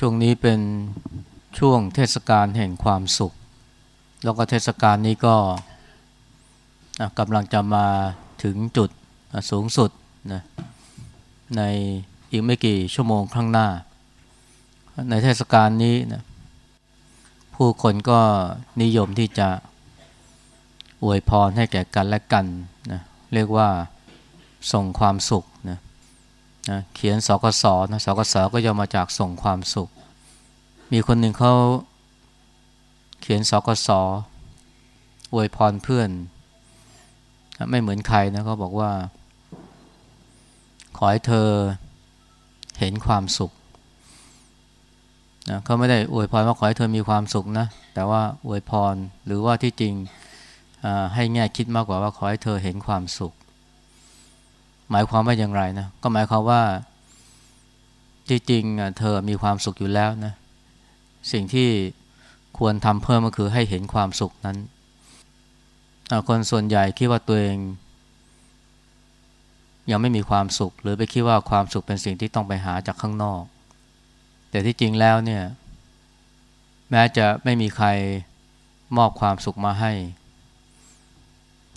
ช่วงนี้เป็นช่วงเทศกาลแห่งความสุข แล้วก็เทศกาลนี้ก็กำลังจะมาถึงจุดสูงสุดนะในอีกไม่กี่ชั่วโมงข้างหน้า ในเทศกาลนี้นะผู้คนก็นิยมที่จะอวยพรให้แก่กันและกันนะเรียกว่าส่งความสุข นะเขียนสกสนะสกสก็ย่อมาจากส่งความสุข มีคนหนึ่งเขาเขียนสกสอวยพรเพื่อน ไม่เหมือนใครนะเขาบอกว่า ขอให้เธอเห็นความสุขนะเขาไม่ได้อวยพรว่าขอให้เธอมีความสุขนะ แต่ว่าอวยพรหรือว่าที่จริงให้แง่คิดมากกว่าว่าขอให้เธอเห็นความสุข หมายความว่าอย่างไรนะก็หมายความว่าที่จริงเธอมีความสุขอยู่แล้วนะสิ่งที่ควรทำเพิ่มก็คือให้เห็นความสุขนั้น คนส่วนใหญ่คิดว่าตัวเอง ยังไม่มีความสุข หรือไปคิดว่าความสุขเป็นสิ่งที่ต้องไปหาจากข้างนอก แต่ที่จริงแล้วเนี่ยแม้จะไม่มีใครมอบความสุขมาให้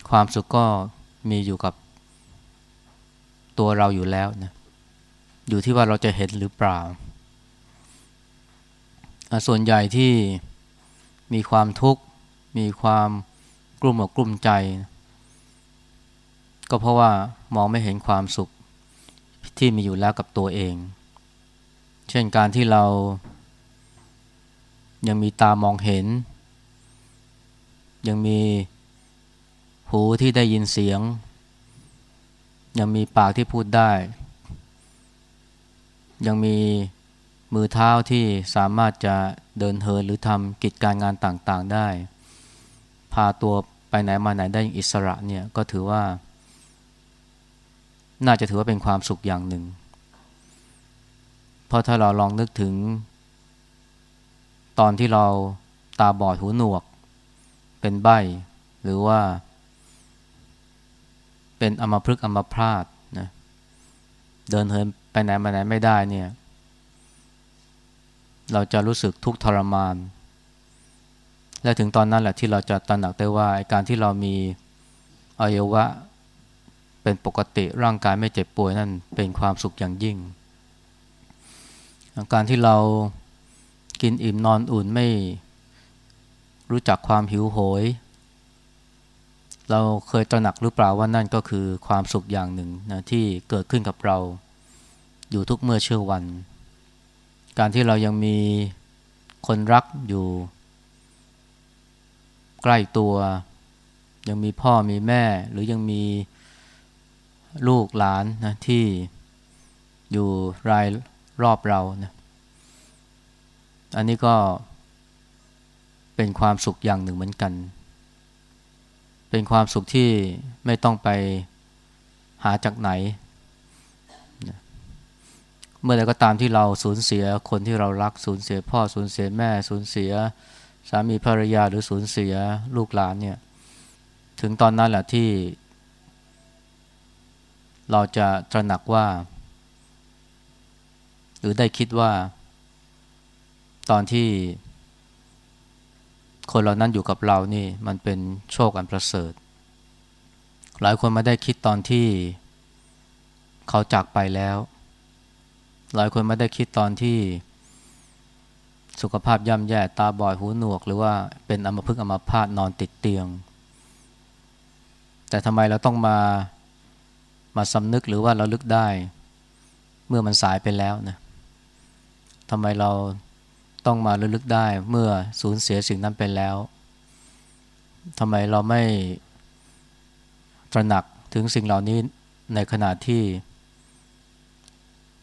ความสุขก็มีอยู่กับ ตัวเราอยู่แล้วนะอยู่ที่ว่าเราจะเห็นหรือเปล่า ส่วนใหญ่ที่มีความทุกข์ มีความกลุ่มอกกลุ่มใจ ก็เพราะว่ามองไม่เห็นความสุขที่มีอยู่แล้วกับตัวเอง เช่นการที่เรายังมีตามองเห็น ยังมีหูที่ได้ยินเสียง ยังมีปากที่พูดได้ ยังมีมือเท้าที่สามารถจะเดินเหินหรือทำกิจการงานต่างๆได้ พาตัวไปไหนมาไหนได้อย่างอิสระเนี่ยก็ถือว่า น่าจะถือว่าเป็นความสุขอย่างหนึ่ง เพราะถ้าเราลองนึกถึง ตอนที่เราตาบอดหูหนวก เป็นใบหรือว่า เป็นอมพฤกษ์อมพาตนะเดินเหินไปไหนมาไหนไม่ได้เนี่ยเราจะรู้สึกทุกข์ทรมาน และถึงตอนนั้นแหละที่เราจะตระหนักได้ว่าการที่เรามีอวัยวะเป็นปกติร่างกายไม่เจ็บป่วยนั่นเป็นความสุขอย่างยิ่ง การที่เรากินอิ่มนอนอุ่นไม่รู้จักความหิวโหย เราเคยตระหนักหรือเปล่าว่านั่นก็คือความสุขอย่างหนึ่งนะที่เกิดขึ้นกับเรา อยู่ทุกเมื่อเชื่อวัน การที่เรายังมีคนรักอยู่ ใกล้ตัว ยังมีพ่อมีแม่หรือยังมีลูกหลานนะที่อยู่รายรอบเรานะอันนี้ก็เป็นความสุขอย่างหนึ่งเหมือนกัน เป็นความสุขที่ไม่ต้องไปหาจากไหน เมื่อใดก็ตามที่เราสูญเสียคนที่เรารักสูญเสียพ่อสูญเสียแม่สูญเสีย สามีภรรยาหรือสูญเสียลูกหลานเนี่ยถึงตอนนั้นแหละที่ เราจะตระหนักว่า หรือได้คิดว่า ตอนที่ คนเหล่านั้นอยู่กับเรานี่มันเป็นโชคอันประเสริฐ หลายคนมาได้คิดตอนที่เขาจากไปแล้ว หลายคนมาได้คิดตอนที่สุขภาพย่ำแย่ตาบอดหูหนวก หรือว่าเป็นอัมพฤกษ์อัมพาตนอนติดเตียง แต่ทำไมเราต้องมามาสำนึกหรือว่าเราลึกได้ เมื่อมันสายไปแล้วนะทำไมเรา ต้องมาระลึกได้เมื่อสูญเสียสิ่งนั้นไปแล้วทำไมเราไม่ตระหนักถึงสิ่งเหล่านี้ในขณะที่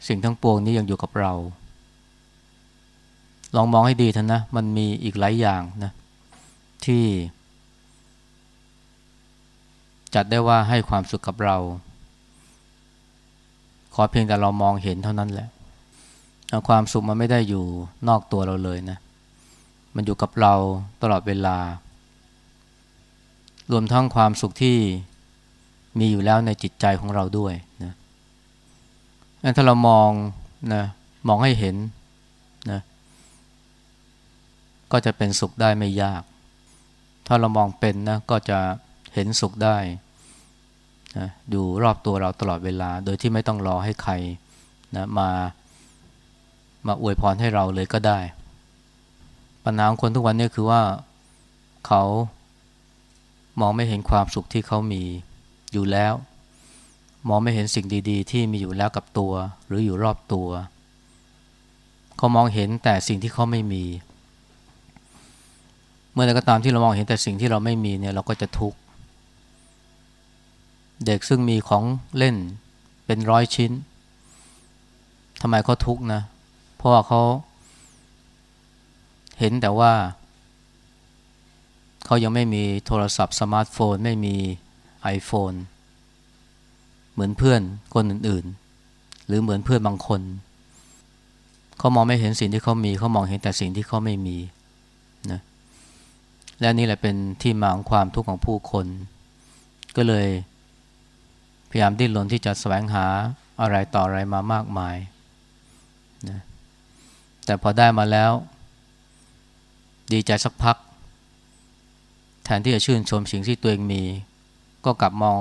สิ่งทั้งปวงนี้ยังอยู่กับเรา ลองมองให้ดีเถอะนะ มันมีอีกหลายอย่างนะที่ จัดได้ว่าให้ความสุขกับเรา ขอเพียงแต่เรามองเห็นเท่านั้นแหละ ความสุขมันไม่ได้อยู่นอกตัวเราเลยนะ มันอยู่กับเราตลอดเวลา รวมทั้งความสุขที่มีอยู่แล้วในจิตใจของเราด้วยนะงั้นถ้าเรามองนะมองให้เห็นนะก็จะเป็นสุขได้ไม่ยาก ถ้าเรามองเป็นนะก็จะเห็นสุขได้นะอยู่รอบตัวเราตลอดเวลา โดยที่ไม่ต้องรอให้ใครนะมา มาอวยพรให้เราเลยก็ได้ ปัญหาของคนทุกวันนี้คือว่าเขามองไม่เห็นความสุขที่เขามีอยู่แล้ว มองไม่เห็นสิ่งดีๆ ที่มีอยู่แล้วกับตัว หรืออยู่รอบตัว เขามองเห็นแต่สิ่งที่เขาไม่มี เมื่อใดก็ตามที่เรามองเห็นแต่สิ่งที่เราไม่มีเนี่ยเราก็จะทุกข์เด็กซึ่งมีของเล่นเป็นร้อยชิ้นทำไมเขาทุกข์นะ เพราะว่าเขา เห็นแต่ว่า เขายังไม่มีโทรศัพท์สมาร์ทโฟน ไม่มี iPhone เหมือนเพื่อนคนอื่นๆ หรือเหมือนเพื่อนบางคน เขามองไม่เห็นสิ่งที่เขามี เขามองเห็นแต่สิ่งที่เขาไม่มีนะและนี่แหละเป็นที่มาของความทุกข์ของผู้คน ก็เลย พยายามดิ้นรนที่จะแสวงหาอะไรต่ออะไรมามากมายนะ แต่พอได้มาแล้ว ดีใจสักพัก แทนที่จะชื่นชมสิ่งที่ตัวเองมี ก็กลับมอง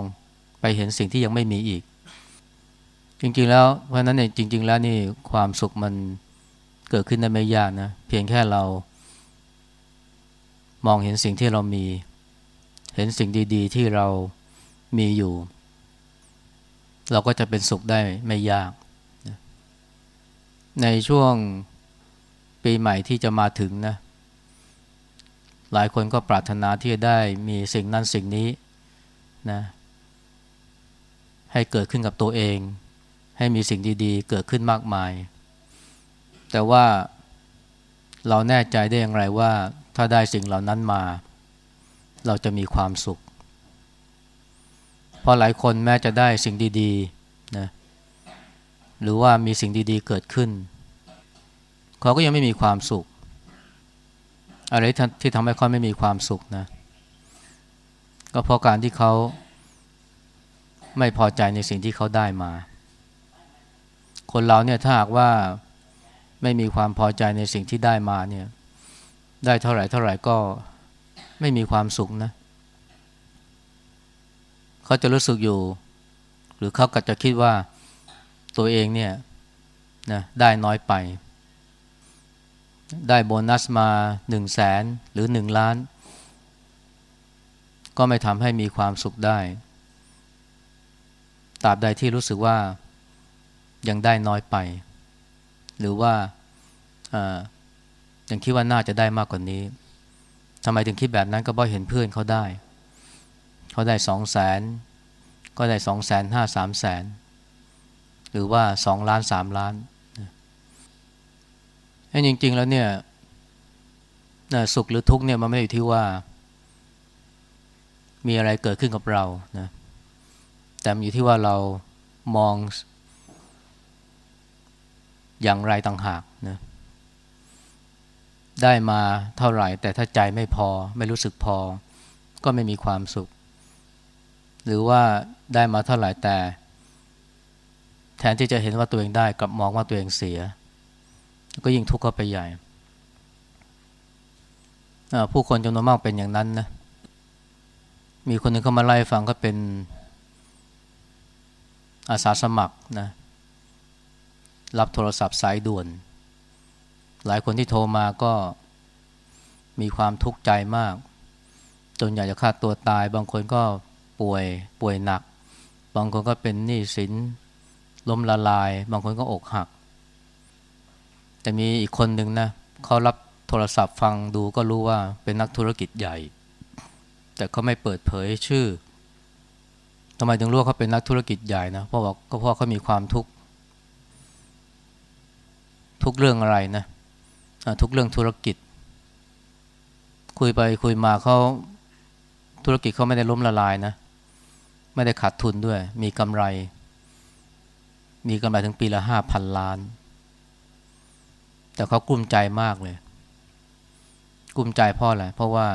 ไปเห็นสิ่งที่ยังไม่มีอีก จริง ๆ แล้วเพราะนั้นเนี่ยจริง ๆ แล้วนี่ความสุขมันเกิดขึ้นได้ไม่ยากนะเพียงแค่เรา มองเห็นสิ่งที่เรามี เห็นสิ่งดีๆ ที่เรามีอยู่ เราก็จะเป็นสุขได้ไม่ยาก ในช่วง ปีใหม่ที่จะมาถึงนะ หลายคนก็ปรารถนาที่จะได้มีสิ่งนั้นสิ่งนี้นะ ให้เกิดขึ้นกับตัวเอง ให้มีสิ่งดีๆ เกิดขึ้นมากมาย แต่ว่าเราแน่ใจได้อย่างไรว่า ถ้าได้สิ่งเหล่านั้นมา เราจะมีความสุข เพราะหลายคนแม้จะได้สิ่งดีๆนะหรือว่ามีสิ่งดีๆเกิดขึ้น เขาก็ยังไม่มีความสุข อะไรที่ทำให้เขาไม่มีความสุขนะ ก็เพราะการที่เขาไม่พอใจในสิ่งที่เขาได้มา คนเราเนี่ยถ้าหากว่าไม่มีความพอใจในสิ่งที่ได้มาเนี่ย ได้เท่าไหร่เท่าไหร่ก็ไม่มีความสุขนะ เขาจะรู้สึกอยู่ หรือเขาก็จะคิดว่าตัวเองเนี่ยนะได้น้อยไป ได้โบนัสมาหนึ่งแสนหรือหนึ่งล้าน ก็ไม่ทำให้มีความสุขได้ตราบใดที่รู้สึกว่ายังได้น้อยไป หรือว่ายังคิดว่าน่าจะได้มากกว่านี้ทำไมถึงคิดแบบนั้นก็เพราะเห็นเพื่อนเขาได้ เขาได้สองแสนก็ได้สองแสนห้าสามแสนหรือว่าสองล้านสามล้าน ให้จริง ๆ แล้วเนี่ยสุขหรือทุกข์เนี่ยมันไม่ได้อยู่ที่ว่า มีอะไรเกิดขึ้นกับเรานะแต่มันอยู่ที่ว่าเรามองอย่างไรต่างหากนะได้มาเท่าไหร่ แต่ถ้าใจไม่พอ ไม่รู้สึกพอ ก็ไม่มีความสุข หรือว่าได้มาเท่าไหร่แต่ แทนที่จะเห็นว่าตัวเองได้กลับมองว่าตัวเองเสีย ก็ยิ่งทุกข์เข้าไปใหญ่ ผู้คนจำนวนมากเป็นอย่างนั้นนะ มีคนหนึ่งเข้ามาไล่ฟังก็เป็นอาสาสมัครนะ รับโทรศัพท์สายด่วน หลายคนที่โทรมาก็มีความทุกข์ใจมาก จนอยากจะฆ่าตัวตาย บางคนก็ป่วยป่วยหนัก บางคนก็เป็นหนี้สินล้มละลาย บางคนก็อกหัก แต่มีอีกคนหนึ่งนะเขารับโทรศัพท์ฟังดูก็รู้ว่าเป็นนักธุรกิจใหญ่ แต่เขาไม่เปิดเผยชื่อทำไมถึงรู้ว่าเขาเป็นนักธุรกิจใหญ่นะเพราะว่าก็เพราะเขามีความทุกข์ทุกเรื่องอะไรนะทุกเรื่องธุรกิจ คุยไปคุยมาเขาธุรกิจเขาไม่ได้ล้มละลายนะ ไม่ได้ขาดทุนด้วย มีกำไร มีกำไรถึงปีละห้าพันล้าน แต่เขากุ้มใจมากเลยกุ้มใจเพราะอะไร เพราะว่า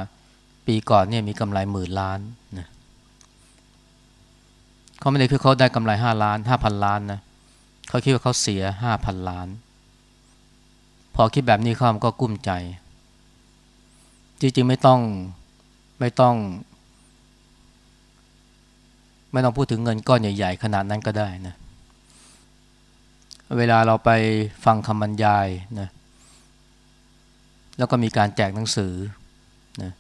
ปีก่อนเนี่ยมีกำไรหมื่นล้านนะเขาไม่ได้คิดเขาได้กำไรห้าล้านห้าพันล้านนะเขาคิดว่าเขาเสียห้าพันล้าน พอคิดแบบนี้เขาก็กุ้มใจ จริงๆไม่ต้องไม่ต้อง ไม่ต้องพูดถึงเงินก้อนใหญ่ ๆ ขนาดนั้นก็ได้นะเเวลาเราไปฟังคำบรรยายนะแล้วก็มีการแจกหนังสือนะ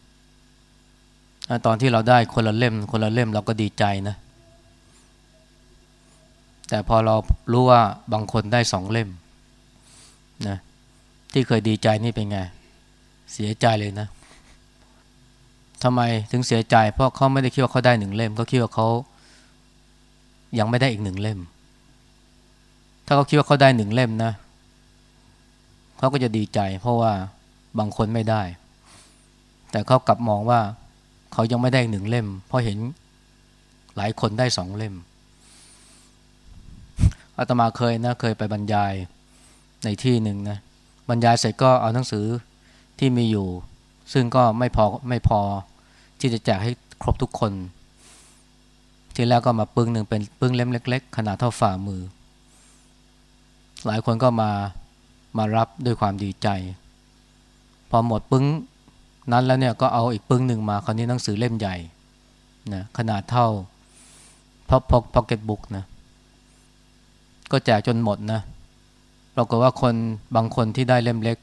ตอนที่เราได้คนละเล่ม คนละเล่มเราก็ดีใจนะแต่พอเรารู้ว่าบางคนได้สองเล่มนะที่เคยดีใจนี่เป็นไง เสียใจเลยนะทำไมถึงเสียใจ เพราะเขาไม่ได้คิดว่าเขาได้หนึ่งเล่มเขาคิดว่าเขายังไม่ได้อีกหนึ่งเล่ม ถ้าเขาคิดว่าเขาได้หนึ่งเล่มนะเขาก็จะดีใจ เพราะว่าบางคนไม่ได้ แต่เขากลับมองว่าเขายังไม่ได้หนึ่งเล่ม เพราะเห็นหลายคนได้สองเล่มอาตมาเคยนะเคยไปบรรยายในที่หนึ่งนะบรรยายเสร็จก็เอาหนังสือที่มีอยู่ ซึ่งก็ไม่พอไม่พอที่จะแจกให้ครบทุกคน ทีแรกก็มาปึ้งหนึ่งเป็นปึ้งเล่มเล็ก ๆ ขนาดเท่าฝ่ามือ หลายคนก็มามารับด้วยความดีใจ พอหมดปึ้งนั้นแล้วเนี่ยก็เอาอีกปึ้งหนึ่งมาคราวนี้หนังสือเล่มใหญ่นะขนาดเท่าพ็อกพ็อกพอกเก็ตบุ๊กนะก็แจกจนหมดนะปรากฏว่าคนบางคนที่ได้เล่มเล็ก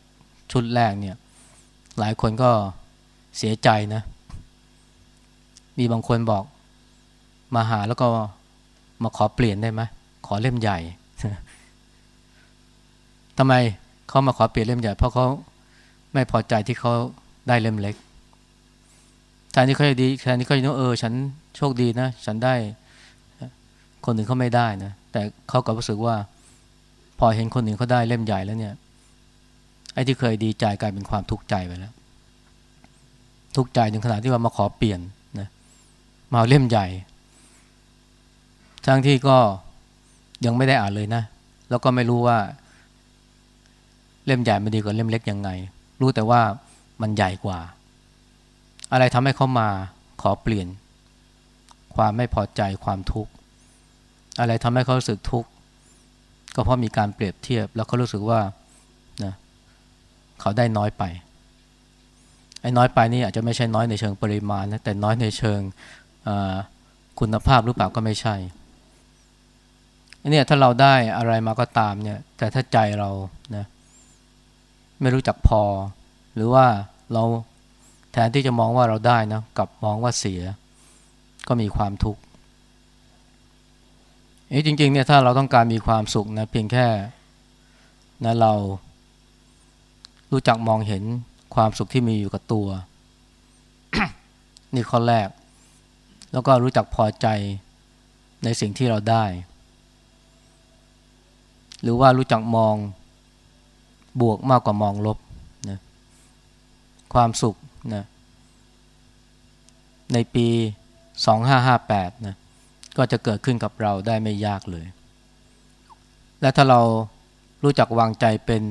ชุดแรกเนี่ย หลายคนก็เสียใจนะ มีบางคนบอกมาหาแล้วก็มาขอเปลี่ยนได้ไหมขอเล่มใหญ่ ทำไมเขามาขอเปลี่ยนเล่มใหญ่เพราะเขาไม่พอใจที่เขาได้เล่มเล็กแทนที่เขาจะดีแทนที่เขาจะนึกเออฉันโชคดีนะ ฉันได้ คนอื่นเขาไม่ได้นะแต่เขาก็รู้สึกว่า พอเห็นคนอื่นเขาได้เล่มใหญ่แล้วเนี่ยไอ้ที่เคยดีใจกลายเป็นความทุกข์ใจไปแล้ว ทุกข์ใจถึงขนาดที่ว่ามาขอเปลี่ยนนะมาเอาเล่มใหญ่ทั้งที่ก็ยังไม่ได้อ่านเลยนะ แล้วก็ไม่รู้ว่า เล่มใหญ่มันดีกว่าเล่มเล็กยังไง รู้แต่ว่ามันใหญ่กว่า อะไรทำให้เขามาขอเปลี่ยน ความไม่พอใจความทุกข์อะไรทำให้เขารู้สึกทุกข์ก็เพราะมีการเปรียบเทียบ แล้วเขารู้สึกว่านะเขาได้น้อยไปไอ้น้อยไปนี่อาจจะไม่ใช่น้อยในเชิงปริมาณนะแต่น้อยในเชิงคุณภาพหรือเปล่าก็ไม่ใช่เนี่ยถ้าเราได้อะไรมาก็ตามเนี่ยแต่ถ้าใจเรานะ ไม่รู้จักพอ หรือว่าเราแทนที่จะมองว่าเราได้นะกลับมองว่าเสีย ก็มีความทุกข์เอ้จริงๆเนี่ยถ้าเราต้องการมีความสุขนะเพียงแค่นะเรา รู้จักมองเห็นความสุขที่มีอยู่กับตัว นี่ข้อแรก แล้วก็รู้จักพอใจในสิ่งที่เราได้ หรือว่ารู้จักมอง บวกมากกว่ามองลบนะความสุขนะในปี 2558นะก็จะเกิดขึ้นกับเราได้ไม่ยากเลย และถ้าเรารู้จักวางใจเป็น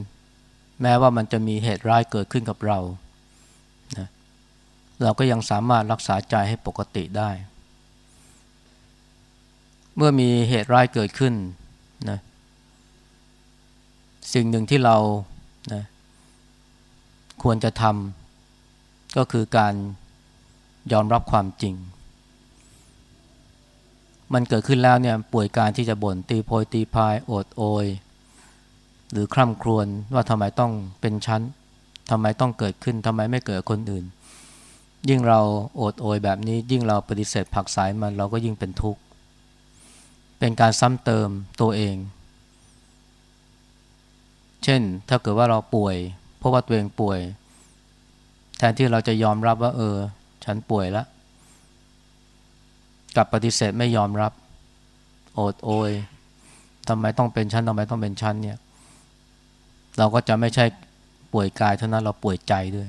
แม้ว่ามันจะมีเหตุร้ายเกิดขึ้นกับเรานะเราก็ยังสามารถรักษาใจให้ปกติได้ เมื่อมีเหตุร้ายเกิดขึ้นนะสิ่งหนึ่งที่เรา นะควรจะทำก็คือการยอมรับความจริง มันเกิดขึ้นแล้วเนี่ยป่วยการที่จะบ่นตีโพยตีพายโอดโอย หรือคร่ำครวญว่าทำไมต้องเป็นชั้นทำไมต้องเกิดขึ้นทำไมไม่เกิดคนอื่น ยิ่งเราโอดโอยแบบนี้ ยิ่งเราปฏิเสธผักสายมันเราก็ยิ่งเป็นทุกข์ เป็นการซ้ำเติมตัวเอง เช่น ถ้าเกิดว่าเราป่วย เพราะว่าตัวเองป่วย แทนที่เราจะยอมรับว่า เออ ฉันป่วยแล้วกับปฏิเสธไม่ยอมรับ โอดโอยทำไมต้องเป็นชั้นทำไมต้องเป็นชั้นเนี่ย เราก็จะไม่ใช่ป่วยกายเท่านั้นเราป่วยใจด้วย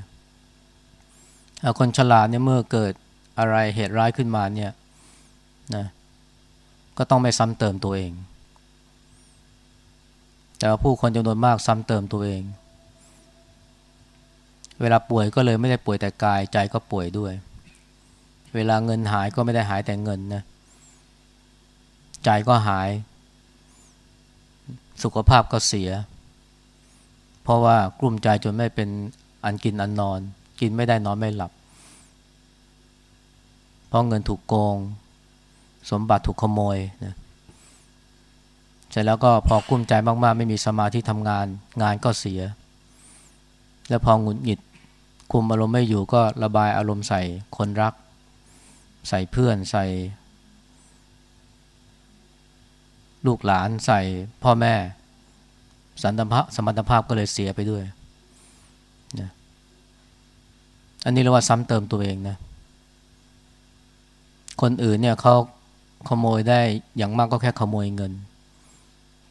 คนฉลาดเนี่ยเมื่อเกิดอะไรเหตุร้ายขึ้นมาเนี่ยนะก็ต้องไม่ซ้ำเติมตัวเอง แต่ว่าผู้คนจำนวนมากซ้ำเติมตัวเอง เวลาป่วยก็เลยไม่ได้ป่วยแต่กายใจก็ป่วยด้วย เวลาเงินหายก็ไม่ได้หายแต่เงินนะใจก็หาย สุขภาพก็เสีย เพราะว่ากลุ่มใจจนไม่เป็นอันกินอันนอน กินไม่ได้นอนไม่หลับ เพราะเงินถูกโกง สมบัติถูกขโมยนะ เสร็จแล้วก็พอกุ้มใจมากๆ ไม่มีสมาธิทำงาน งานก็เสีย แล้วพอหงุดหงิดคุมอารมณ์ไม่อยู่ก็ระบายอารมณ์ใส่คนรัก ใส่เพื่อนใส่ ลูกหลานใส่พ่อแม่ สันตภาพสมรรถภาพก็เลยเสียไปด้วยนะอันนี้เรียกว่าซ้ำเติมตัวเองนะคนอื่นเนี่ยเขาขโมยได้อย่างมากก็แค่ขโมยเงิน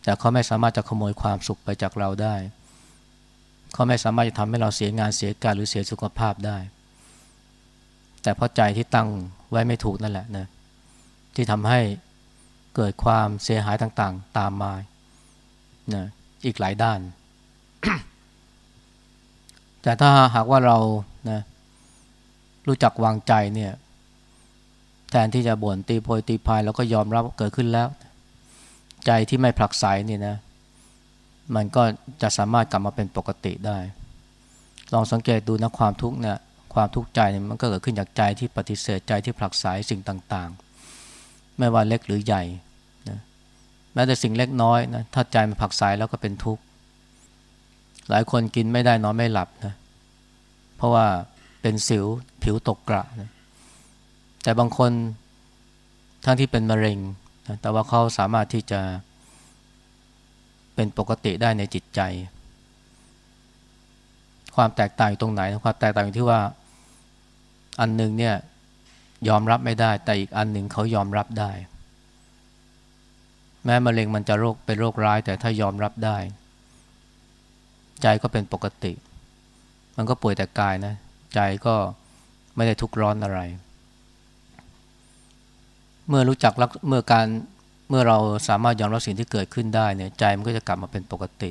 แต่เขาไม่สามารถจะขโมยความสุขไปจากเราได้ เขาไม่สามารถจะทำให้เราเสียงานเสียการหรือเสียสุขภาพได้ แต่เพราะใจที่ตั้งไว้ไม่ถูกนั่นแหละนะที่ทำให้เกิดความเสียหายต่างๆ ตามมานะอีกหลายด้าน แต่ถ้าหากว่าเรานะรู้จักวางใจเนี่ย แทนที่จะบ่นตีโพยตีพายแล้วก็ยอมรับเกิดขึ้นแล้ว ใจที่ไม่ผลักไสนี่นะ มันก็จะสามารถกลับมาเป็นปกติได้ ลองสังเกตดูนะความทุกข์เนี่ยความทุกข์ใจเนี่ยมันก็เกิดขึ้นจากใจที่ปฏิเสธใจที่ผลักไสสิ่งต่างๆ ไม่ว่าเล็กหรือใหญ่นะแม้แต่สิ่งเล็กน้อยนะถ้าใจมันผลักไสแล้วก็เป็นทุกข์หลายคนกินไม่ได้นอนไม่หลับนะเพราะว่าเป็นสิวผิวตกกระนะแต่บางคนทั้งที่เป็นมะเร็ง นะแต่ว่าเขาสามารถที่จะเป็นปกติได้ในจิตใจ ความแตกต่างอยู่ตรงไหนความแตกต่างอยู่ที่ว่าอันหนึ่งเนี่ยยอมรับไม่ได้ แต่อีกอันหนึ่งเขายอมรับได้ แม้มะเร็งมันจะโรคเป็นโรคร้าย แต่ถ้ายอมรับได้ ใจก็เป็นปกติ มันก็ป่วยแต่กายนะ ใจก็ไม่ได้ทุกข์ร้อนอะไร เมื่อรู้จักรักเมื่อการเมื่อเราสามารถยอมรับสิ่งที่เกิดขึ้นได้เนี่ยใจมันก็จะกลับมาเป็นปกติ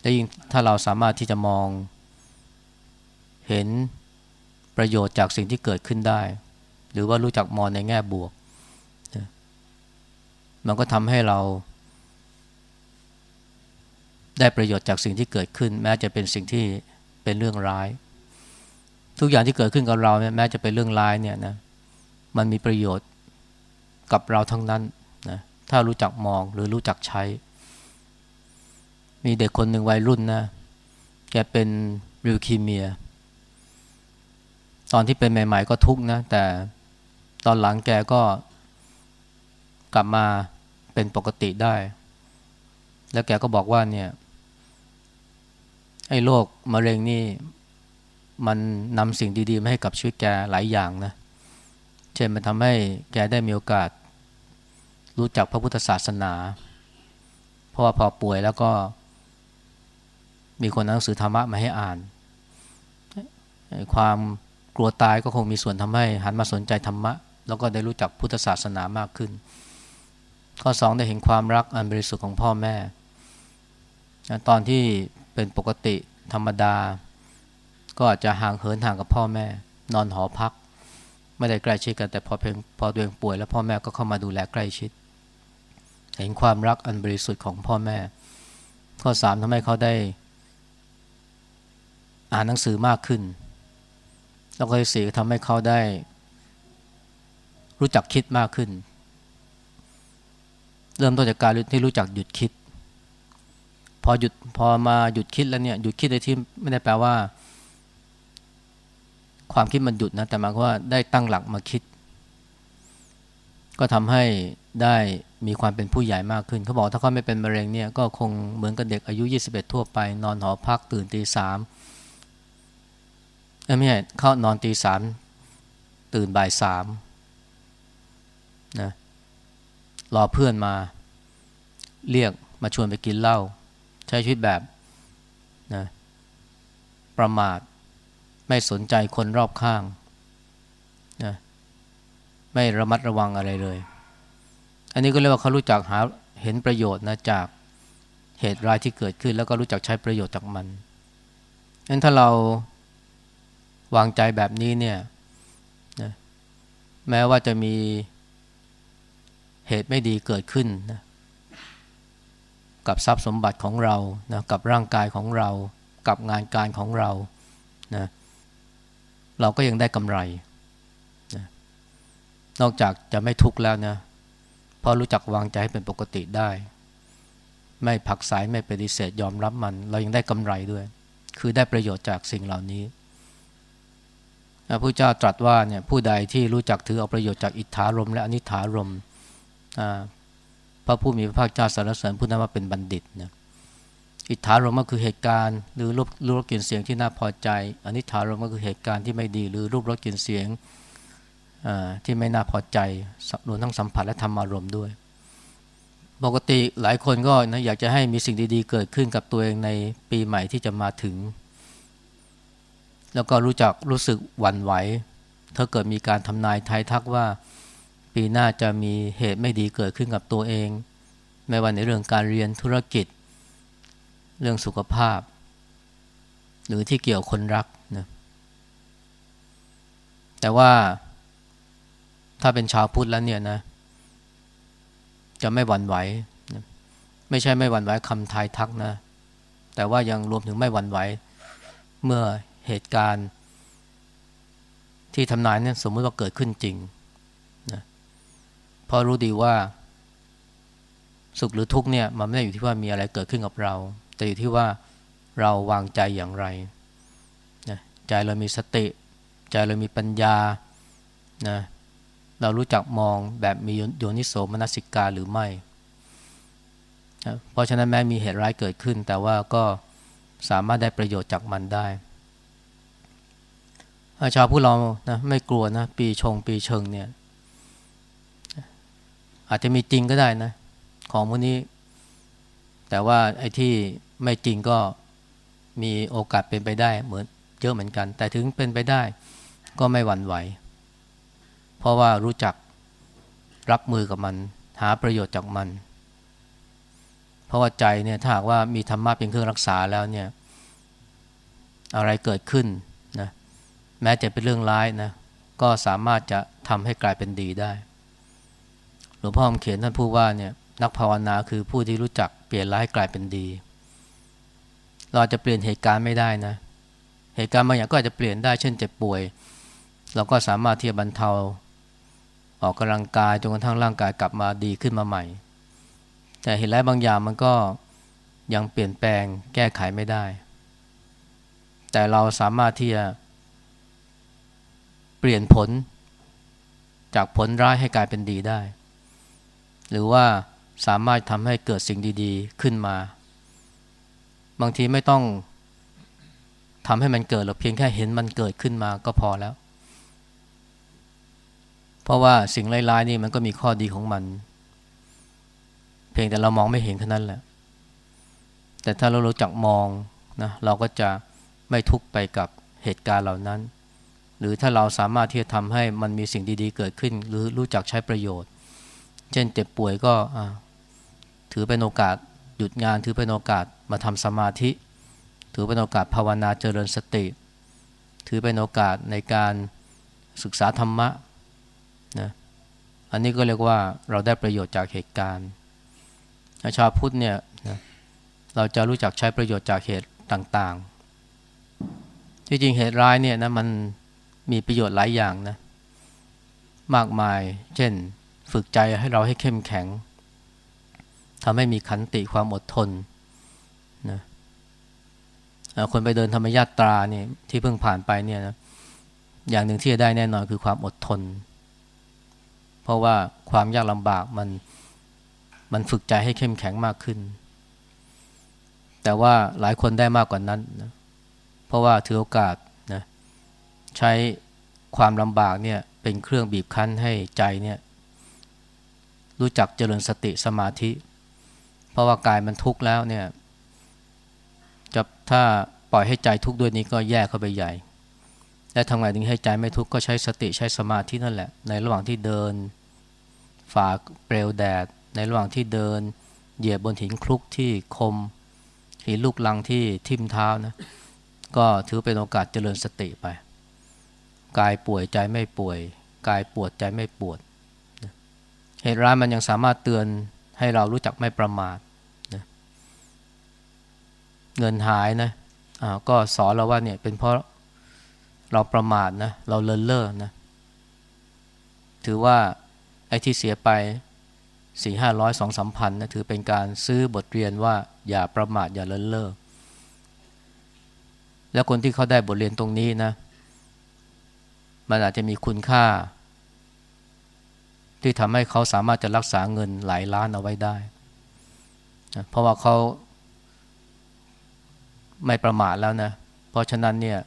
และยิ่งถ้าเราสามารถที่จะมองเห็นประโยชน์จากสิ่งที่เกิดขึ้นได้ หรือว่ารู้จักมองในแง่บวก มันก็ทำให้เรา ได้ประโยชน์จากสิ่งที่เกิดขึ้น แม้จะเป็นสิ่งที่เป็นเรื่องร้าย ทุกอย่างที่เกิดขึ้นกับเราแม้จะเป็นเรื่องร้ายเนี่ยนะ มันมีประโยชน์กับเราทั้งนั้นนะถ้ารู้จักมองหรือรู้จักใช้ มีเด็กคนหนึ่งวัยรุ่นนะแกเป็นริวคีเมีย ตอนที่เป็นใหม่ ๆ ก็ทุกนะ แต่ตอนหลังแกก็กลับมาเป็นปกติได้ แล้วแกก็บอกว่าเนี่ยไอ้โรคมะเร็งนี่มันนำสิ่งดีๆมาให้กับชีวิตแกหลายอย่างนะเช่นมันทำให้แกได้มีโอกาส รู้จักพระพุทธศาสนา เพราะว่าพอป่วยแล้วก็ มีคนหนังสือธรรมะมาให้อ่าน ความกลัวตายก็คงมีส่วนทำให้หันมาสนใจธรรมะ แล้วก็ได้รู้จักพุทธศาสนามากขึ้น ข้อสองได้เห็นความรักอันบริสุทธิ์ของพ่อแม่ ตอนที่เป็นปกติธรรมดา ก็อาจจะห่างเหินห่างกับพ่อแม่ นอนหอพัก ไม่ได้ใกล้ชิดกันแต่พอเพียงพอตัวเองป่วยแล้วพ่อแม่ก็เข้ามาดูแลใกล้ชิด เห็นความรักอันบริสุทธิ์ของพ่อแม่ ข้อสามทำให้เขาได้ อ่านหนังสือมากขึ้น แล้วข้อสี่ทำให้เขาได้ รู้จักคิดมากขึ้น เริ่มต้นจากการที่รู้จักหยุดคิด พอหยุดพอมาหยุดคิดแล้วเนี่ยหยุดคิดในที่ไม่ได้แปลว่า ความคิดมันหยุดนะแต่หมายความว่าได้ตั้งหลักมาคิด ก็ทำให้ได้มีความเป็นผู้ใหญ่มากขึ้นเขาบอกถ้าเขาไม่เป็นมะเร็งเนี่ยก็คงเหมือนกับเด็กอายุ 21 ทั่วไป นอนหอพักตื่นตีสามไม่ใช่เข้านอนตีสามตื่นบ่ายสามนะรอเพื่อนมาเรียกมาชวนไปกินเหล้าใช้ชีวิตแบบนะประมาท ไม่สนใจคนรอบข้างนะไม่ระมัดระวังอะไรเลย อันนี้ก็เรียกว่าเขารู้จักหาเห็นประโยชน์นะจากเหตุร้ายที่เกิดขึ้น แล้วก็รู้จักใช้ประโยชน์จากมันงั้นถ้าเราวางใจแบบนี้เนี่ยนะแม้ว่าจะมีเหตุไม่ดีเกิดขึ้นนะกับทรัพย์สมบัติของเรานะกับร่างกายของเรา กับงานการของเรานะ เราก็ยังได้กำไรนะนอกจากจะไม่ทุกข์แล้วนะเพราะรู้จักวางใจให้เป็นปกติได้ ไม่ผักสายไม่ปฏิเสธยอมรับมัน เรายังได้กำไรด้วย คือได้ประโยชน์จากสิ่งเหล่านี้พระพุทธเจ้าตรัสว่าเนี่ยผู้ใดที่รู้จักถือเอาประโยชน์จากอิทธารมและอนิธารมพระผู้มีพระภาคเจ้าสรรเสริญผู้นั้นว่าเป็นบัณฑิตนะ อิทธารมก็คือเหตุการณ์ หรือรูปรูปรสกลิ่นเสียงที่น่าพอใจอนิธารมก็คือเหตุการณ์ที่ไม่ดี หรือรูปรสกลิ่นเสียงที่ไม่น่าพอใจรวมทั้งสัมผัสและธรรมารมด้วย ปกติหลายคนก็นะอยากจะให้มีสิ่งดีๆ เกิดขึ้นกับตัวเองในปีใหม่ที่จะมาถึง แล้วก็รู้จักรู้สึกหวั่นไหวถ้าเกิดมีการทำนายทายทักว่า ปีหน้าจะมีเหตุไม่ดีเกิดขึ้นกับตัวเอง ไม่ว่าในเรื่องการเรียนธุรกิจ เรื่องสุขภาพ หรือที่เกี่ยวคนรักนะแต่ว่าถ้าเป็นชาวพุทธแล้วเนี่ยนะ จะไม่หวั่นไหวนะไม่ใช่ไม่หวั่นไหวคำทายทักนะ แต่ว่ายังรวมถึงไม่หวั่นไหว เมื่อเหตุการณ์ ที่ทำนายเนี่ยสมมติว่าเกิดขึ้นจริงเพราะรู้ดีว่าสุขหรือทุกข์เนี่ยมันไม่ได้อยู่ที่ว่ามีอะไรเกิดขึ้นกับเรา แต่อยู่ที่ว่าเราวางใจอย่างไรนะใจเรามีสติ ใจเรามีปัญญานะเรารู้จักมองแบบมีโยนิโสมนสิกาหรือไม่นะเพราะฉะนั้นแม้มีเหตุร้ายเกิดขึ้น แต่ว่าก็สามารถได้ประโยชน์จากมันได้อาชาวผู้เรานะไม่กลัวนะปีชงปีเชิงเนี่ย อาจจะมีจริงก็ได้นะ ของพวกนี้ แต่ว่าไอ้ที่ ไม่จริงก็มีโอกาสเป็นไปได้เหมือนเยอะเหมือนกัน แต่ถึงเป็นไปได้ก็ไม่หวั่นไหว เพราะว่ารู้จักรับมือกับมัน หาประโยชน์จากมัน เพราะว่าใจเนี่ยถ้าหากว่ามีธรรมะเป็นเครื่องรักษาแล้วเนี่ยอะไรเกิดขึ้นนะแม้จะเป็นเรื่องร้ายนะก็สามารถจะทำให้กลายเป็นดีได้ หลวงพ่อคำเขียนท่านพูดว่าเนี่ยนักภาวนาคือผู้ที่รู้จักเปลี่ยนร้ายกลายเป็นดี เราจะเปลี่ยนเหตุการณ์ไม่ได้นะ เหตุการณ์บางอย่างก็อาจจะเปลี่ยนได้ เช่นเจ็บป่วย เราก็สามารถที่จะบรรเทา ออกกำลังกายจนกระทั่งร่างกายกลับมาดีขึ้นมาใหม่ แต่เหตุร้ายบางอย่างมันก็ยังเปลี่ยนแปลงแก้ไขไม่ได้ แต่เราสามารถที่จะเปลี่ยนผลจากผลร้ายให้กลายเป็นดีได้ หรือว่าสามารถทำให้เกิดสิ่งดี ๆ ขึ้นมา บางทีไม่ต้องทำให้มันเกิดหรอกเพียงแค่เห็นมันเกิดขึ้นมาก็พอแล้ว เพราะว่าสิ่งร้ายๆนี่มันก็มีข้อดีของมัน เพียงแต่เรามองไม่เห็นเท่านั้นแหละ แต่ถ้าเรารู้จักมองนะเราก็จะไม่ทุกข์ไปกับเหตุการณ์เหล่านั้น หรือถ้าเราสามารถที่จะทำให้มันมีสิ่งดีๆ เกิดขึ้น หรือรู้จักใช้ประโยชน์ เช่นเจ็บป่วยก็ถือเป็นโอกาส หยุดงานถือเป็นโอกาสมาทำสมาธิ ถือเป็นโอกาสภาวนาเจริญสติ ถือเป็นโอกาสในการศึกษาธรรมะนะอันนี้ก็เรียกว่าเราได้ประโยชน์จากเหตุการณ์ชาวพุทธเนี่ยนะเราจะรู้จักใช้ประโยชน์จากเหตุต่างๆ ที่จริงเหตุร้ายเนี่ยนะมันมีประโยชน์หลายอย่างนะมากมาย เช่น ฝึกใจให้เราให้เข้มแข็ง ทำให้มีขันติความอดทนนะคนไปเดินธรรมญาตราเนี่ยที่เพิ่งผ่านไปเนี่ยนะอย่างหนึ่งที่จะได้แน่นอนคือความอดทน เพราะว่าความยากลำบากมันมันฝึกใจให้เข้มแข็งมากขึ้น แต่ว่าหลายคนได้มากกว่านั้นนะเพราะว่าถือโอกาสนะใช้ความลำบากเนี่ยเป็นเครื่องบีบคั้นให้ใจเนี่ยรู้จักเจริญสติสมาธิ เพราะว่ากายมันทุกข์แล้วเนี่ยจะถ้าปล่อยให้ใจทุกข์ด้วยนี้ก็แย่เข้าไปใหญ่ และทำไงถึงให้ใจไม่ทุกข์ก็ใช้สติใช้สมาธินั่นแหละ ในระหว่างที่เดินฝ่าเปลวแดด ในระหว่างที่เดิน เหยียบบนหินคลุกที่คมหินลูกลังที่ทิ่มเท้านะก็ถือเป็นโอกาสเจริญสติไป กายป่วยใจไม่ป่วย กายปวดใจไม่ปวด เหตุร้ายมันยังสามารถเตือนให้เรารู้จักไม่ประมาท เงินหายนะก็สอนเราว่าเนี่ยเป็นเพราะเราประมาทนะเราเลินเล่อนะถือว่าไอ้ที่เสียไปสี่ห้าร้อยสองสามพันนะถือเป็นการซื้อบทเรียนว่าอย่าประมาทอย่าเลินเล่อแล้วคนที่เขาได้บทเรียนตรงนี้นะ มันอาจจะมีคุณค่า ที่ทำให้เขาสามารถจะรักษาเงินหลายล้านเอาไว้ได้ เพราะว่าเขา ไม่ประมาทแล้วนะ เพราะฉะนั้นเนี่ย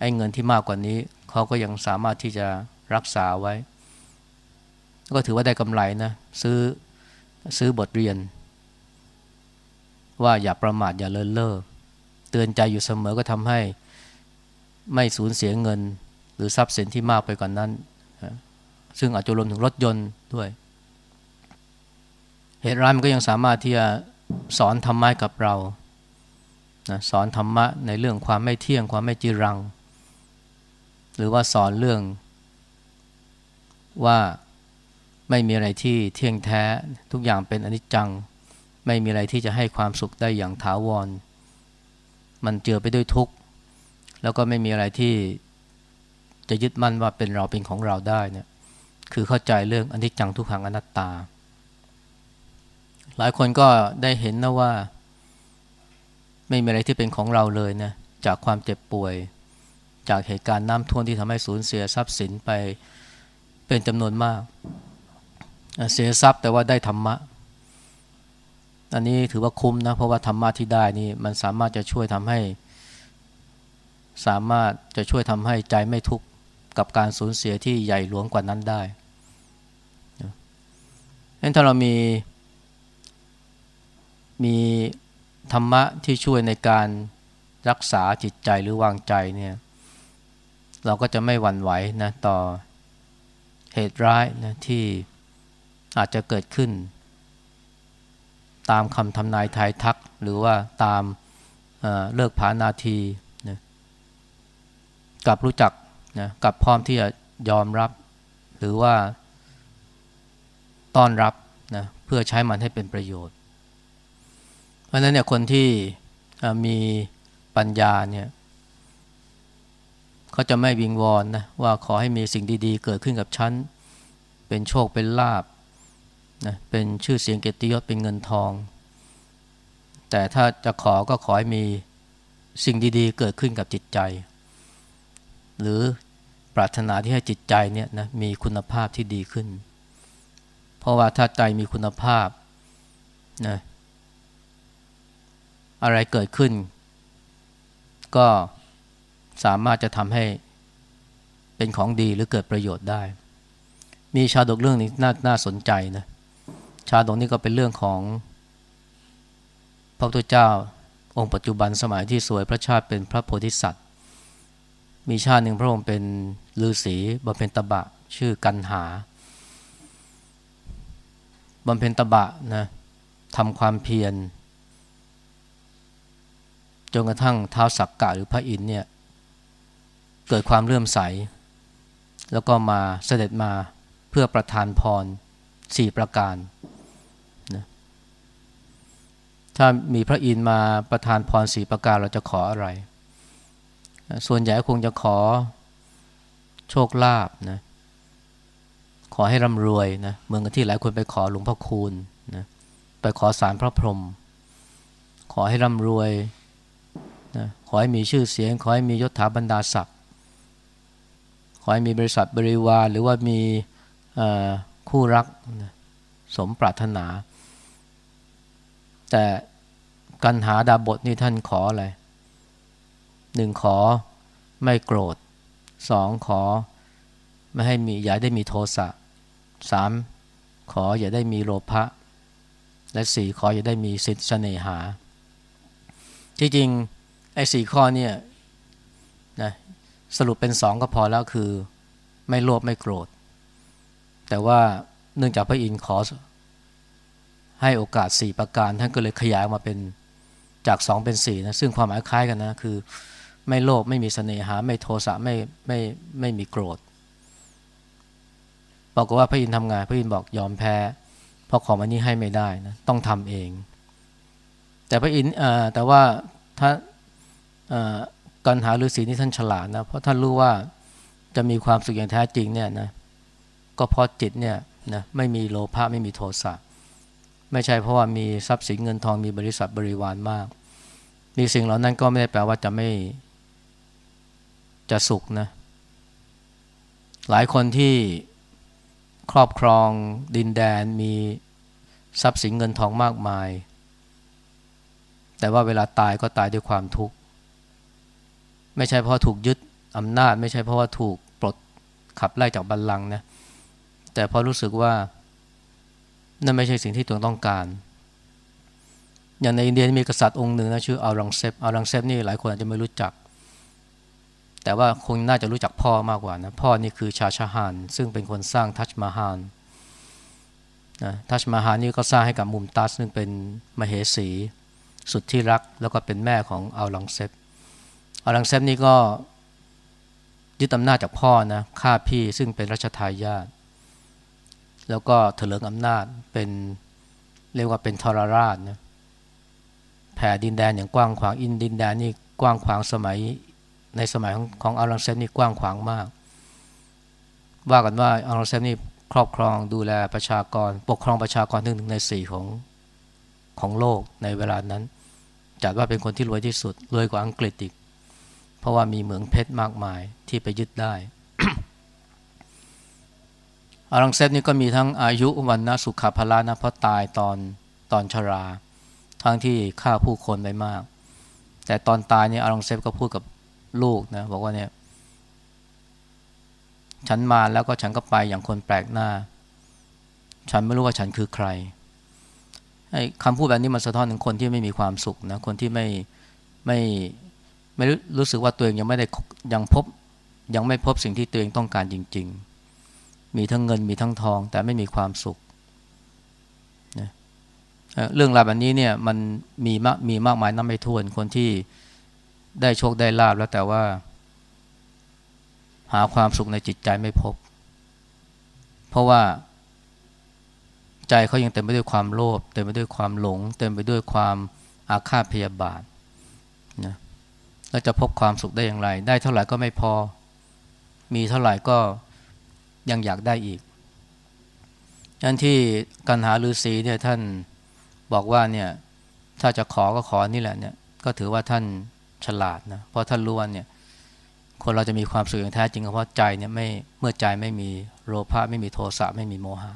ไอ้เงินที่มากกว่านี้เขาก็ยังสามารถที่จะรักษาไว้ ก็ถือว่าได้กำไรนะซื้อซื้อบทเรียน ว่าอย่าประมาทอย่าเลินเล่อเตือนใจอยู่เสมอก็ทำให้ไม่สูญเสียเงิน หรือทรัพย์สินที่มากไปกว่านนั้น ซึ่งอาจจะรวมถึงรถยนต์ด้วย เหตุร้ายมันก็ยังสามารถที่จะสอนธรรมะกับเรา นะสอนธรรมะในเรื่องความไม่เที่ยงความไม่จีรัง หรือว่าสอนเรื่อง ว่าไม่มีอะไรที่เที่ยงแท้ทุกอย่างเป็นอนิจจัง ไม่มีอะไรที่จะให้ความสุขได้อย่างถาวร มันเจือไปด้วยทุกข์ แล้วก็ไม่มีอะไรที่จะยึดมั่นว่าเป็นเราเป็นของเราได้เนี่ยคือเข้าใจเรื่องอนิจจังทุกขังอนัตตา หลายคนก็ได้เห็นนะว่า ไม่มีอะไรที่เป็นของเราเลยนะจากความเจ็บป่วย จากเหตุการณ์น้ำท่วมที่ทำให้สูญเสียทรัพย์สินไปเป็นจำนวนมาก เสียทรัพย์แต่ว่าได้ธรรมะ อันนี้ถือว่าคุ้มนะ เพราะว่าธรรมะที่ได้นี่มันสามารถจะช่วยทำให้ สามารถจะช่วยทำให้ใจไม่ทุกข์กับการสูญเสียที่ใหญ่หลวงกว่านั้นได้เห็นถ้าเรามีมี ธรรมะที่ช่วยในการรักษาจิตใจหรือวางใจเนี่ยเราก็จะไม่หวั่นไหวนะต่อเหตุร้ายนะที่อาจจะเกิดขึ้น ตามคำทำนายทายทัก หรือว่าตามเเลิกผานาทีนะกับรู้จักนะกับพร้อมที่จะยอมรับ หรือว่าต้อนรับนะเพื่อใช้มันให้เป็นประโยชน์ เพราะนั้นเนี่ยคนที่มีปัญญาเนี่ยเขาจะไม่วิงวอนนะว่าขอให้มีสิ่งดีๆ เกิดขึ้นกับฉัน เป็นโชคเป็นลาบนะเป็นชื่อเสียงเกียรติยศเป็นเงินทอง แต่ถ้าจะขอก็ขอให้มีสิ่งดีๆ เกิดขึ้นกับจิตใจ หรือปรารถนาที่ให้จิตใจเนี่ยนะมีคุณภาพที่ดีขึ้น เพราะว่าถ้าใจมีคุณภาพนะ อะไรเกิดขึ้น ก็สามารถจะทำให้เป็นของดีหรือเกิดประโยชน์ได้ มีชาดกเรื่องนี้น่าน่าสนใจนะชาดกนี้ก็เป็นเรื่องของพระพุทธเจ้าองค์ปัจจุบันสมัยที่สวยพระชาติเป็นพระโพธิสัตว์ มีชาติหนึ่งพระองค์เป็นฤาษีบำเพ็ญตบะชื่อกันหาบำเพ็ญตบะนะทำความเพียร จนกระทั่งเท้าสักกะหรือพระอินเนี่ยเกิดความเลื่อมใส แล้วก็มาเสด็จมาเพื่อประทานพรสี่ประการนะถ้ามีพระอินมาประทานพรสี่ประการเราจะขออะไร ส่วนใหญ่คงจะขอโชคลาภนะขอให้ร่ำรวยนะเมืองที่หลายคนไปขอหลวงพ่อคูณนะไปขอสารพระพรหมขอให้ร่ำรวย ขอให้มีชื่อเสียง ขอให้มียศถาบรรดาศักดิ์ขอให้มีบริษัทบริวาร หรือว่ามีคู่รักสมปรารถนา แต่กันหาดาบทนี่ท่านขออะไรหนึ่งขอไม่โกรธสองขอไม่ให้มีอย่าได้มีโทสะสามขออย่าได้มีโลภะและสี่ขออย่าได้มีสิทธิเสน่หา ที่จริง ไอ้สี่ข้อเนี่ยนะสรุปเป็นสองก็พอแล้วคือไม่โลภไม่โกรธ แต่ว่าเนื่องจากพระอินทร์ขอให้โอกาสสี่ประการ ท่านก็เลยขยายมาเป็นจากสองเป็นสี่นะ ซึ่งความหมายคล้ายกันนะ คือไม่โลภไม่มีเสน่หา ไม่โทสะไม่ไม่ไม่มีโกรธบอกว่าพระอินทร์ทำงาน พระอินทร์บอกยอมแพ้ เพราะของอันนี้ให้ไม่ได้นะต้องทำเอง แต่พระอินทร์แต่ว่าถ้า กันหาฤาษีนี่ท่านฉลาดนะเพราะท่านรู้ว่าจะมีความสุขอย่างแท้จริงเนี่ยนะก็เพราะจิตเนี่ยนะไม่มีโลภะไม่มีโทสะไม่ใช่เพราะว่ามีทรัพย์สินเงินทองมีบริษัทบริวารมาก มีสิ่งเหล่านั้นก็ไม่ได้แปลว่าจะไม่จะสุขนะหลายคนที่ครอบครองดินแดนมีทรัพย์สินเงินทองมากมาย แต่ว่าเวลาตายก็ตายด้วยความทุกข์ ไม่ใช่เพราะถูกยึดอำนาจ ไม่ใช่เพราะว่าถูกปลดขับไล่จากบัลลังก์นะแต่เพราะรู้สึกว่านั่นไม่ใช่สิ่งที่ตัวต้องการ อย่างในอินเดียมีกษัตริย์องค์หนึ่งนะชื่ออารังเซปอารังเซปนี่หลายคนอาจจะไม่รู้จัก แต่ว่าคงน่าจะรู้จักพ่อมากกว่านะพ่อนี่คือชาชาฮานซึ่งเป็นคนสร้างทัชมาฮานนะทัชมาฮานนี่ก็สร้างให้กับมุมตัสซึ่งเป็นมเหสี สุดที่รักแล้วก็เป็นแม่ของอารังเซป อารังเซปนี่ก็ยึดอำนาจจากพ่อนะฆ่าพี่ซึ่งเป็นรัชทายาทแล้วก็เถลิงอำนาจเป็นเรียกว่าเป็นทรราชนะแผ่ดินแดนอย่างกว้างขวางอินดินแดนนี่กว้างขวางสมัยในสมัยของของอารังเซปนี่กว้างขวางมาก ว่ากันว่าอารังเซปนี่ครอบครองดูแลประชากร ปกครองประชากรถึงหนึ่งในสี่ของของโลกในเวลานั้น จัดว่าเป็นคนที่รวยที่สุดรวยกว่าอังกฤษอีก ราะว่ามีเหมืองเพชรมากมายที่ไปยึดได้ อารังเซปนี่ก็มีทั้งอายุวันนะสุขภาระนะเพราะตายตอนตอนชรา ทั้งที่ฆ่าผู้คนไปมาก แต่ตอนตายเนี่ยอารังเซปก็พูดกับลูกนะบอกว่าเนี่ย ฉันมาแล้วก็ฉันก็ไปอย่างคนแปลกหน้า ฉันไม่รู้ว่าฉันคือใครไอ้คำพูดแบบนี้มันสะท้อนถึงคนที่ไม่มีความสุขนะ คนที่ไม่ไม่ ไม่รู้สึกว่าตัวเองยังไม่ได้ยังพบยังไม่พบสิ่งที่ตัวเองต้องการจริง ๆ มีทั้งเงินมีทั้งทอง แต่ไม่มีความสุขนะเรื่องราวแบบนี้เนี่ยมันมีมากมีมากมายนับไม่ถ้วนคนที่ได้โชคได้ลาบแล้วแต่ว่า หาความสุขในจิตใจไม่พบ เพราะว่า ใจเขายังเต็มไปด้วยความโลภเต็มไปด้วยความหลง เต็มไปด้วยความอาฆาตพยาบาท แล้วจะพบความสุขได้อย่างไร ได้เท่าไหร่ก็ไม่พอ มีเท่าไหร่ก็ยังอยากได้อีกยันที่กันหาฤาษีเนี่ยท่านบอกว่าเนี่ยถ้าจะขอก็ขอนี่แหละเนี่ยก็ถือว่าท่านฉลาดนะเพราะท่านรู้ว่าเนี่ยคนเราจะมีความสุขอย่างแท้จริงเพราะใจเนี่ยไม่เมื่อใจไม่มีโลภะไม่มีโทสะไม่มีโมหะ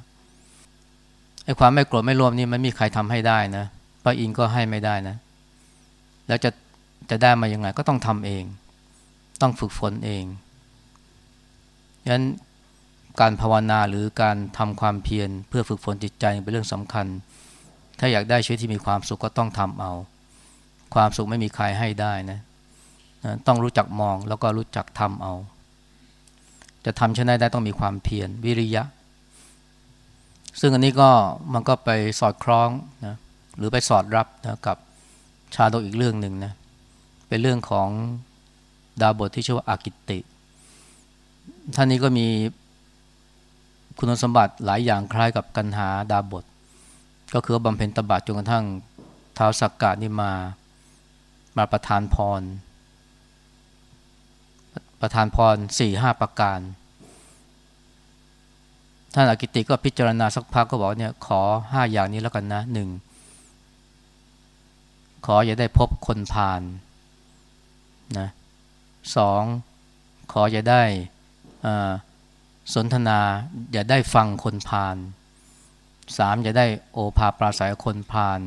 ไอ้ความไม่โกรธไม่โลภนี่มันมีใครทำให้ได้นะพระอินทร์ก็ให้ไม่ได้นะ แล้วจะ จะได้มายังไงก็ต้องทำเอง ต้องฝึกฝนเองยันการภาวนาหรือการทำความเพียรเพื่อฝึกฝนจิตใจเป็นเรื่องสำคัญ ถ้าอยากได้ชีวิตที่มีความสุขก็ต้องทำเอา ความสุขไม่มีใครให้ได้นะต้องรู้จักมองแล้วก็รู้จักทำเอา จะทำชนะได้ต้องมีความเพียรวิริยะ ซึ่งอันนี้ก็มันก็ไปสอดคล้องนะหรือไปสอดรับนะกับชาดกอีกเรื่องหนึ่งนะ เป็นเรื่องของดาวบทที่ชื่อว่าอากิติ ท่านนี้ก็มีคุณสมบัติหลายอย่างคล้ายกับกันหาดาบท ก็คือบำเพ็ญตบะจนกระทั่งเท้าสักกะนี่มามาประทานพร ประทานพรสี่ห้าประการ ท่านอากิติก็พิจารณาสักพักก็บอกเนี่ยขอห้าอย่างนี้แล้วกันนะหนึ่งขออย่าได้พบคนผ่าน นะสองขออย่าได้สนทนาอย่าได้ฟังคนพาลสามอย่าได้โอภาปราศัยคนพาล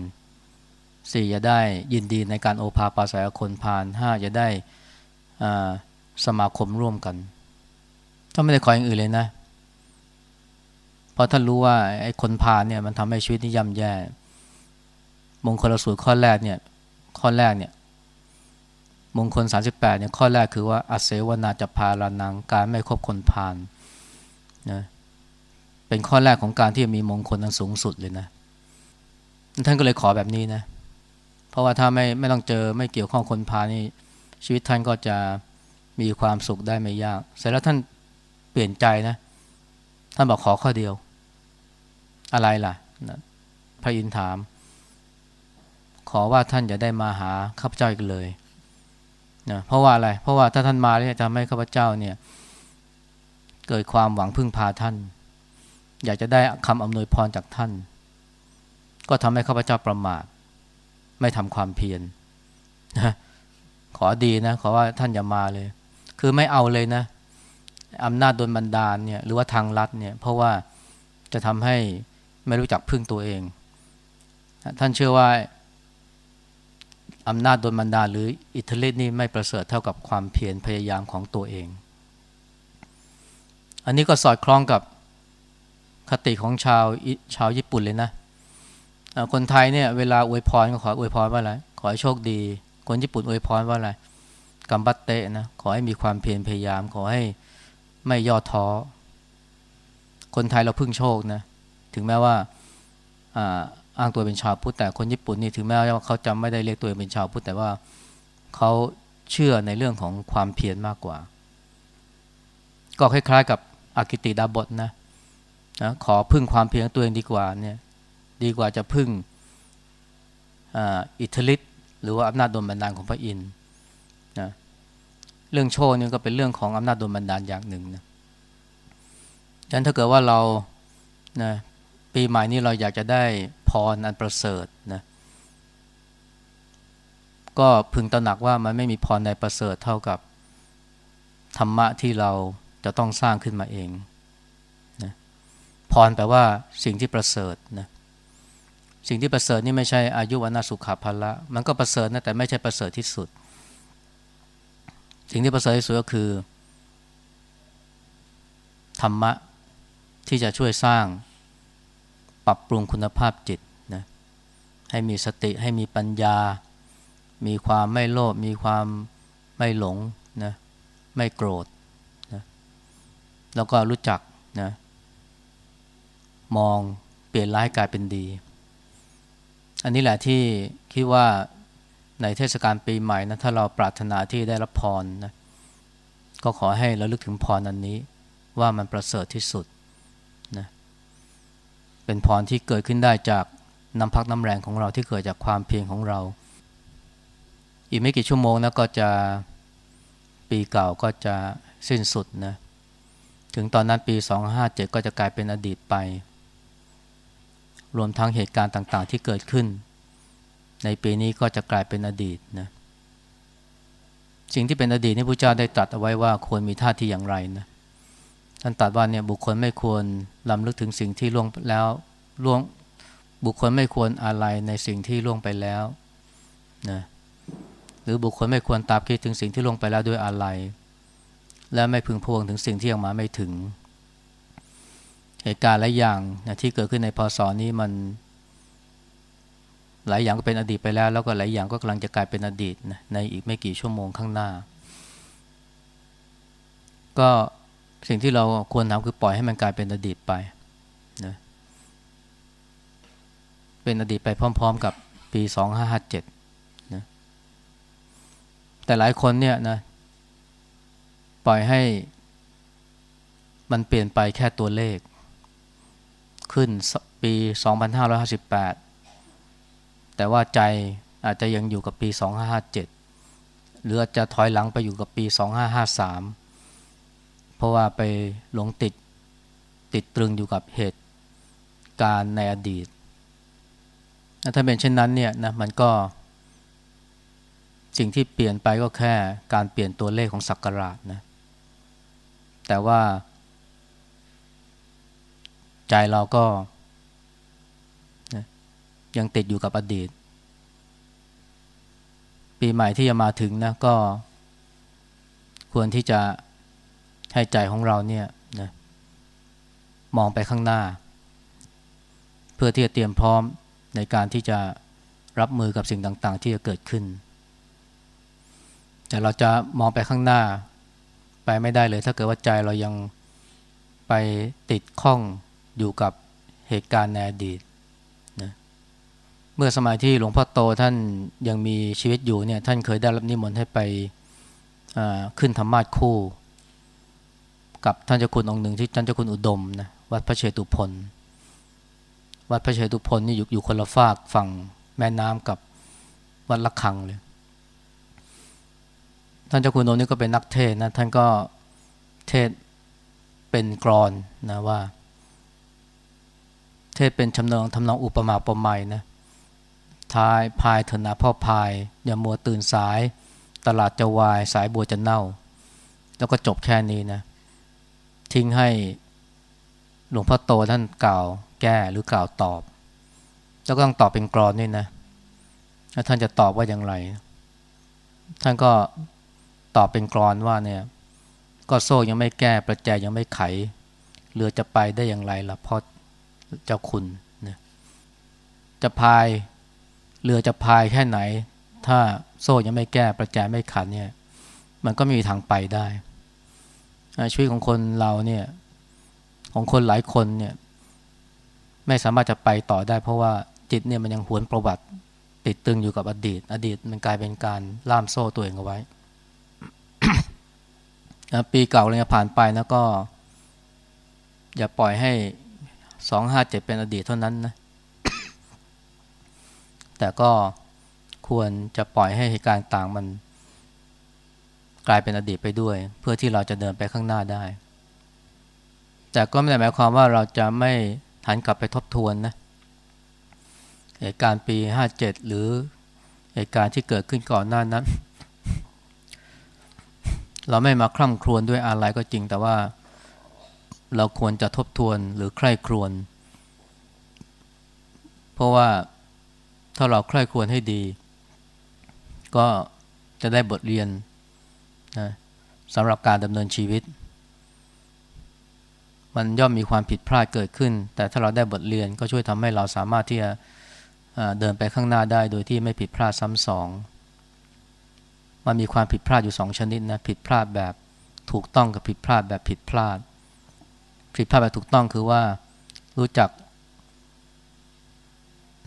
สี่อย่าได้ยินดีในการโอภาปราศัยคนพาลห้าอย่าได้สมาคมร่วมกันถ้าไม่ได้ขออย่างอื่นเลยนะเพราะท่านรู้ว่าไอ้คนพาลเนี่ยมันทำให้ชีวิตนี้ย่ำแย่ มงคลสูตรข้อแรกเนี่ยข้อแรกเนี่ย มงคล 38เนี่ยข้อแรกคือว่าอาเสวนาจะพาลานังการไม่คบคนพาลนะเป็นข้อแรกของการที่มีมงคลอันสูงสุดเลยนะท่านก็เลยขอแบบนี้นะ เพราะว่าถ้าไม่ไม่ต้องเจอไม่เกี่ยวข้องคนพานี่ชีวิตท่านก็จะมีความสุขได้ไม่ยาก เสร็จแล้วท่านเปลี่ยนใจนะ ท่านบอกขอข้อเดียว อะไรล่ะนะพระอินถาม ขอว่าท่านจะได้มาหาข้าพเจ้าอีกเลย นะเพราะว่าอะไร เพราะว่าถ้าท่านมาเนี่ยจะทำให้ข้าพเจ้าเนี่ย เกิดความหวังพึ่งพาท่าน อยากจะได้คำอำนวยพรจากท่าน ก็ทำให้ข้าพเจ้าประมาท ไม่ทำความเพียรนะขอดีนะ ขอว่าท่านอย่ามาเลย คือไม่เอาเลยนะอำนาจโดนบันดาลเนี่ยหรือว่าทางลัดเนี่ยเพราะว่าจะทำให้ไม่รู้จักพึ่งตัวเอง ท่านเชื่อว่า อำนาจโดนบันดาลหรืออิทธิฤทธิ์นี่ไม่ประเสริฐเท่ากับความเพียรพยายามของตัวเอง อันนี้ก็สอดคล้องกับคติของชาวชาวญี่ปุ่นเลยนะ คนไทยเนี่ยเวลาอวยพรก็ขออวยพรว่าอะไร ขอให้โชคดี คนญี่ปุ่นอวยพรว่าอะไรกัมบัตเตะนะ ขอให้มีความเพียรพยายาม ขอให้ไม่ย่อท้อ คนไทยเราพึ่งโชคนะ ถึงแม้ว่า อ้างตัวเป็นชาวพุทธแต่คนญี่ปุ่นนี่ถึงแม้ว่าเขาจำไม่ได้เรียกตัวเองเป็นชาวพุทธแต่ว่าเขาเชื่อในเรื่องของความเพียรมากกว่า ก็คล้ายๆ กับอากิติดาบทนะนะขอพึ่งความเพียรตัวเองดีกว่าเนี่ยดีกว่าจะพึ่งอิทธิฤทธิ์หรือว่าอำนาจดลบันดาลของพระอินทร์นะเรื่องโชคนี่ก็เป็นเรื่องของอำนาจดลบันดาลอย่างหนึ่งนะฉะนั้นถ้าเกิดว่าเรานะปีใหม่นี้เราอยากจะได้ พรอันประเสริฐนะก็พึงตระหนักว่ามันไม่มีพรใดประเสริฐเท่ากับธรรมะที่เราจะต้องสร้างขึ้นมาเองนะพรแปลว่าสิ่งที่ประเสริฐนะสิ่งที่ประเสริฐนี่ไม่ใช่อายุวันาสุขาภละมันก็ประเสริฐนะแต่ไม่ใช่ประเสริฐที่สุด สิ่งที่ประเสริฐที่สุดก็คือ ธรรมะที่จะช่วยสร้าง ปรับปรุงคุณภาพจิตนะให้มีสติให้มีปัญญา มีความไม่โลภมีความไม่หลงนะไม่โกรธนะแล้วก็รู้จักนะมองเปลี่ยนร้ายกลายเป็นดี อันนี้แหละที่คิดว่าในเทศกาลปีใหม่นะถ้าเราปรารถนาที่ได้รับพรนะก็ขอให้เราลึกถึงพรอันนี้ว่ามันประเสริฐที่สุด เป็นพรที่เกิดขึ้นได้จากน้ำพักน้ำแรงของเราที่เกิดจากความเพียรของเรา อีกไม่กี่ชั่วโมงนะก็จะปีเก่าก็จะสิ้นสุดนะถึงตอนนั้นปี 257 ก็จะกลายเป็นอดีตไป รวมทั้งเหตุการณ์ต่างๆที่เกิดขึ้น ในปีนี้ก็จะกลายเป็นอดีตนะสิ่งที่เป็นอดีตนี่พระเจ้าได้ตรัสเอาไว้ว่าควรมีท่าทีอย่างไรนะ ท่านตรัสว่าเนี่ยบุคคลไม่ควรลำลึกถึงสิ่งที่ล่วงแล้วล่วงบุคคลไม่ควรอะไรในสิ่งที่ล่วงไปแล้วนะหรือบุคคลไม่ควรตามคิดถึงสิ่งที่ล่วงไปแล้วด้วยอะไร และไม่พึงพวงถึงสิ่งที่ยังมาไม่ถึง เหตุการณ์หลายอย่างนะที่เกิดขึ้นในพศนี้มัน หลายอย่างก็เป็นอดีตไปแล้ว แล้วก็หลายอย่างก็กำลังจะกลายเป็นอดีตนะในอีกไม่กี่ชั่วโมงข้างหน้า ก็ สิ่งที่เราควรทำคือปล่อยให้มันกลายเป็นอดีตไปนะเป็นอดีตไปพร้อม ๆ กับปี 2557นะแต่หลายคนเนี่ยนะปล่อยให้มันเปลี่ยนไปแค่ตัวเลข ขึ้นปี 2558 แต่ว่าใจอาจจะยังอยู่กับปี 2557 หรืออาจจะถอยหลังไปอยู่กับปี 2553 ราะว่าไปหลงติดติดตรึงอยู่กับเหตุการณ์ในอดีต ถ้าเป็นเช่นนั้นเนี่ยนะมันก็ สิ่งที่เปลี่ยนไปก็แค่การเปลี่ยนตัวเลขของสักการะนะแต่ว่า ใจเราก็นะยังติดอยู่กับอดีต ปีใหม่ที่จะมาถึงนะก็ ควรที่จะ ให้ใจของเราเนี่ยนะมองไปข้างหน้า เพื่อที่จะเตรียมพร้อมในการที่จะรับมือกับสิ่งต่างๆ ที่จะเกิดขึ้น แต่เราจะมองไปข้างหน้า ไปไม่ได้เลย ถ้าเกิดว่าใจเรายังไปติดข้องอยู่กับเหตุการณ์ในอดีตนะเมื่อสมัยที่หลวงพ่อโตท่านยังมีชีวิตอยู่เนี่ยท่านเคยได้รับนิมนต์ให้ไปขึ้นธรรมาสคู่ กับท่านเจ้าคุณองค์หนึ่งที่ท่านเจ้าคุณอุดมนะวัดพระเชตุพนวัดพระเชตุพนนี่อยู่อยู่คนละฝากฝั่งแม่น้ำกับวัดละคังเลย ท่านเจ้าคุณโนนี่ก็เป็นนักเทศนะท่านก็เทศเป็นกรอนนะว่า เทศเป็นชำนองทำนองอุปมาอุปไมยนะทายพายเถนาพ่อพาย อย่ามัวตื่นสาย ตลาดจะวายสายบัวจะเน่า แล้วก็จบแค่นี้นะ ทิ้งให้หลวงพ่อโตท่านกล่าวแก้หรือกล่าวตอบ แล้วก็ต้องตอบเป็นกรอนนี่นะแล้วท่านจะตอบว่าอย่างไร ท่านก็ตอบเป็นกรอนว่าเนี่ย ก็โซ่ยังไม่แก้ประแจยังไม่ไขเรือจะไปได้อย่างไรล่ะพราะเจ้าคุณนะจะพายเรือจะพายแค่ไหน ถ้าโซ่ยังไม่แก้ประแจไม่ขันเนี่ย มันก็ไม่มีทางไปได้ ชีวิตของคนเราเนี่ยของคนหลายคนเนี่ยไม่สามารถจะไปต่อได้ เพราะว่าจิตเนี่ยมันยังหวนประวัติติดตึงอยู่กับอดีต อดีตมันกลายเป็นการล่ามโซ่ตัวเองเอาไว้ ปีเก่าเลยผ่านไปนะก็ อย่าปล่อยให้สองห้าเจ็ดเป็นอดีตเท่านั้นนะแต่ก็ควรจะปล่อยให้เหตุการณ์ต่างมัน กลายเป็นอดีตไปด้วย เพื่อที่เราจะเดินไปข้างหน้าได้ แต่ก็ไม่ได้หมายความว่าเราจะไม่หันกลับไปทบทวนนะเหตุการณ์ปีห้าเจ็ดหรือเหตุการณ์ที่เกิดขึ้นก่อนหน้านั้น เราไม่มาคร่ำครวญด้วยอะไรก็จริง แต่ว่าเราควรจะทบทวนหรือใคร่ครวญเพราะว่าถ้าเราใคร่ครวญให้ดี ก็จะได้บทเรียน นะสำหรับการดำเนินชีวิต มันย่อมมีความผิดพลาดเกิดขึ้น แต่ถ้าเราได้บทเรียนก็ช่วยทำให้เราสามารถที่จะเดินไปข้างหน้าได้โดยที่ไม่ผิดพลาดซ้ำสองมันมีความผิดพลาดอยู่สองชนิดนะผิดพลาดแบบถูกต้องกับผิดพลาดแบบผิดพลาด ผิดพลาดแบบถูกต้องคือว่ารู้จัก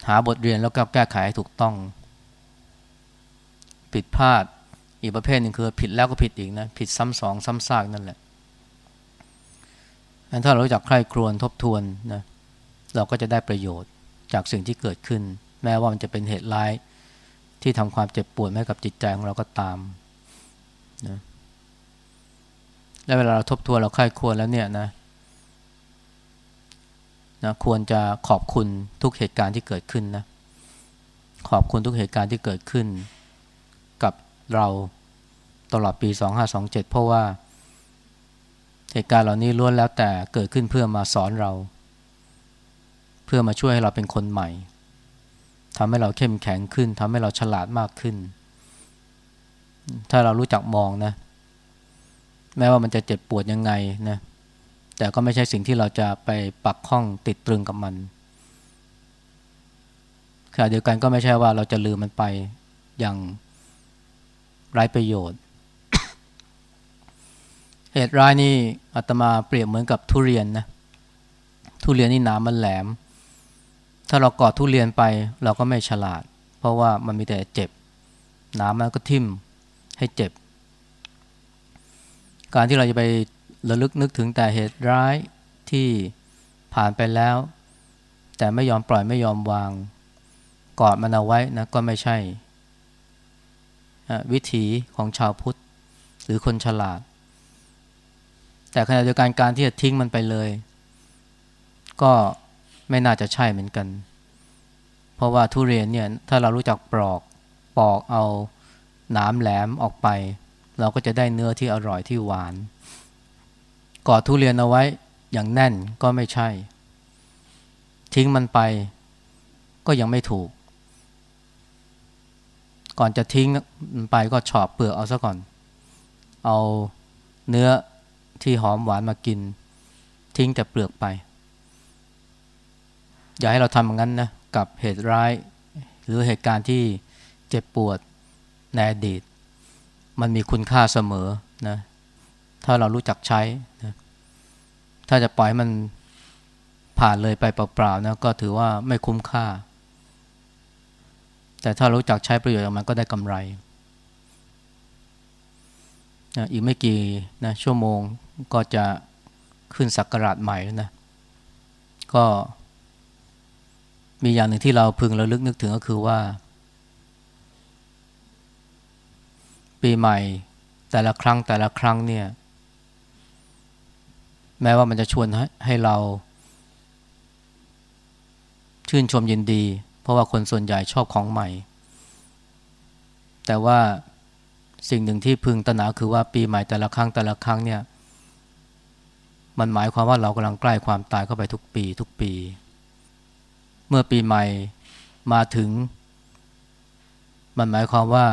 หาบทเรียนแล้วก็แก้ไขให้ถูกต้อง ผิดพลาด อีกประเภทหนึ่งคือผิดแล้วก็ผิดอีกนะผิดซ้ำสองซ้ำซากนั่นแหละถ้าเรารู้จักใคร่ครวญทบทวนนะเราก็จะได้ประโยชน์จากสิ่งที่เกิดขึ้น แม้ว่ามันจะเป็นเหตุร้ายที่ทำความเจ็บปวดให้กับจิตใจของเราก็ตามนะและเวลาเราทบทวนเราใคร่ครวญแล้วเนี่ยนะนะควรจะขอบคุณทุกเหตุการณ์ที่เกิดขึ้นนะขอบคุณทุกเหตุการณ์ที่เกิดขึ้น กับเรา ตลอดปี 2527 เพราะว่า เหตุการณ์เหล่านี้ล้วนแล้วแต่เกิดขึ้นเพื่อมาสอนเรา เพื่อมาช่วยให้เราเป็นคนใหม่ทำให้เราเข้มแข็งขึ้นทำให้เราฉลาดมากขึ้น ถ้าเรารู้จักมองนะ แม้ว่ามันจะเจ็บปวดยังไงนะแต่ก็ไม่ใช่สิ่งที่เราจะไปปักข้องติดตรึงกับมันขณะเดียวกันก็ไม่ใช่ว่าเราจะลืมมันไปอย่างไร้ประโยชน์ เหตุร้ายนี่อาตมาเปรียบเหมือนกับทุเรียนนะทุเรียนนี่หนามมันแหลม ถ้าเรากอดทุเรียนไปเราก็ไม่ฉลาด เพราะว่ามันมีแต่เจ็บหนามมันก็ทิ่มให้เจ็บ การที่เราจะไประลึกนึกถึงแต่เหตุร้ายที่ผ่านไปแล้ว แต่ไม่ยอมปล่อยไม่ยอมวางกอดมันเอาไว้นะก็ไม่ใช่ วิถีของชาวพุทธ หรือคนฉลาด แต่ขณะเดียวกันการที่จะทิ้งมันไปเลย ก็ไม่น่าจะใช่เหมือนกัน เพราะว่าทุเรียนเนี่ยถ้าเรารู้จักปลอกปอกเอาหนามแหลมออกไป เราก็จะได้เนื้อที่อร่อยที่หวานกอดทุเรียนเอาไว้อย่างแน่นก็ไม่ใช่ ทิ้งมันไปก็ยังไม่ถูก ก่อนจะทิ้งมันไปก็ฉอบเปลือกเอาซะก่อน เอาเนื้อ ที่หอมหวานมากิน ทิ้งแต่เปลือกไป อย่าให้เราทำอย่างนั้นนะกับเหตุร้าย หรือเหตุการณ์ที่เจ็บปวดในอดีต มันมีคุณค่าเสมอนะถ้าเรารู้จักใช้นะถ้าจะปล่อยมันผ่านเลยไปเปล่าๆนะก็ถือว่าไม่คุ้มค่า แต่ถ้ารู้จักใช้ประโยชน์มันก็ได้กำไรนะอีกไม่กี่นะชั่วโมง ก็จะขึ้นสักการะใหม่แล้วนะก็มีอย่างหนึ่งที่เราพึงระลึกนึกถึงก็คือว่า ปีใหม่แต่ละครั้งแต่ละครั้งเนี่ย แม้ว่ามันจะชวนให้ใหเรา ชื่นชมยินดี เพราะว่าคนส่วนใหญ่ชอบของใหม่ แต่ว่าสิ่งหนึ่งที่พึงตระหนักคือว่าปีใหม่แต่ละครั้งแต่ละครั้งเนี่ย มันหมายความว่าเรากำลังใกล้ความตายเข้าไปทุกปี ทุกปี เมื่อปีใหม่มาถึง มันหมายความว่า